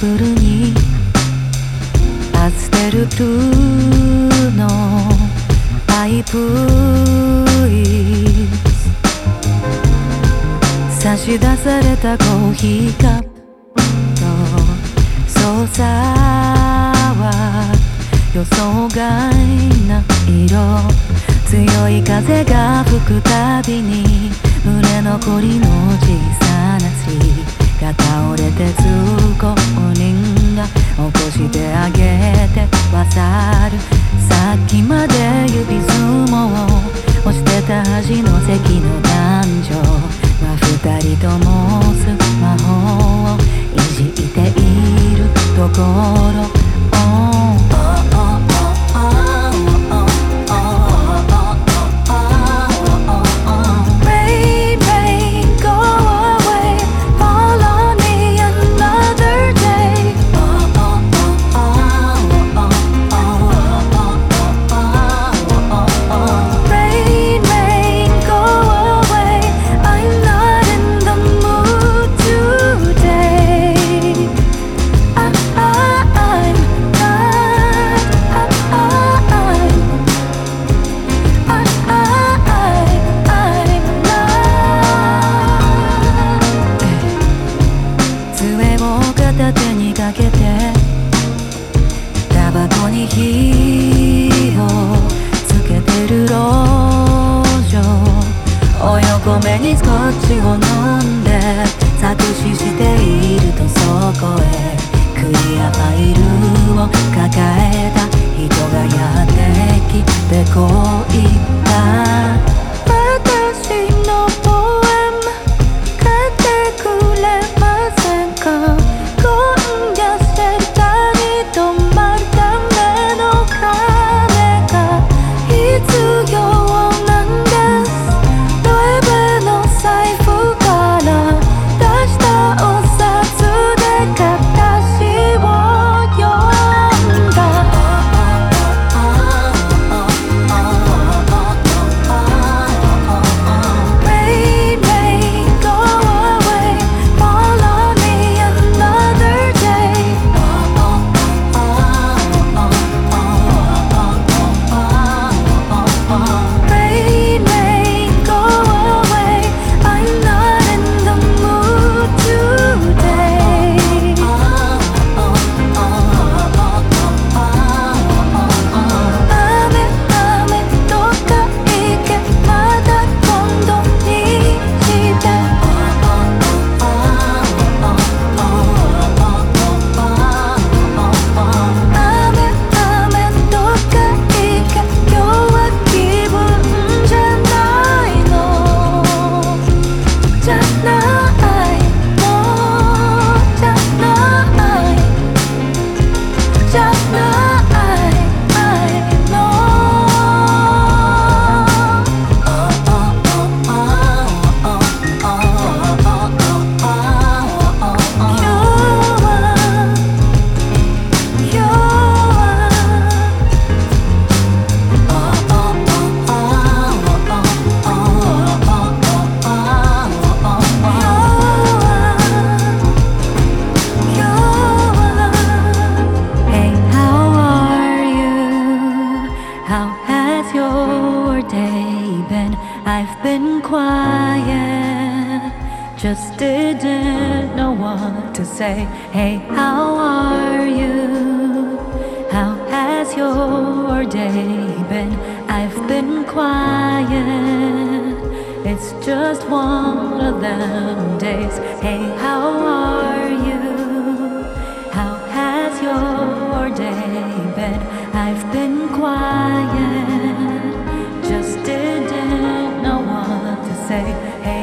ブルにパステルブルーのパイプイ差し出されたコーヒーカップと操作は予想外な色。強い風が吹くたびに売れ残りの小さな血が倒れて通端の席の男女は二人ともスマホをいじっているところ。Just didn't know what to say. Hey, how are you? How has your day been? I've been quiet. It's just one of them days. Hey, how are you? How has your day been? I've been quiet. Just didn't know what to say. Hey,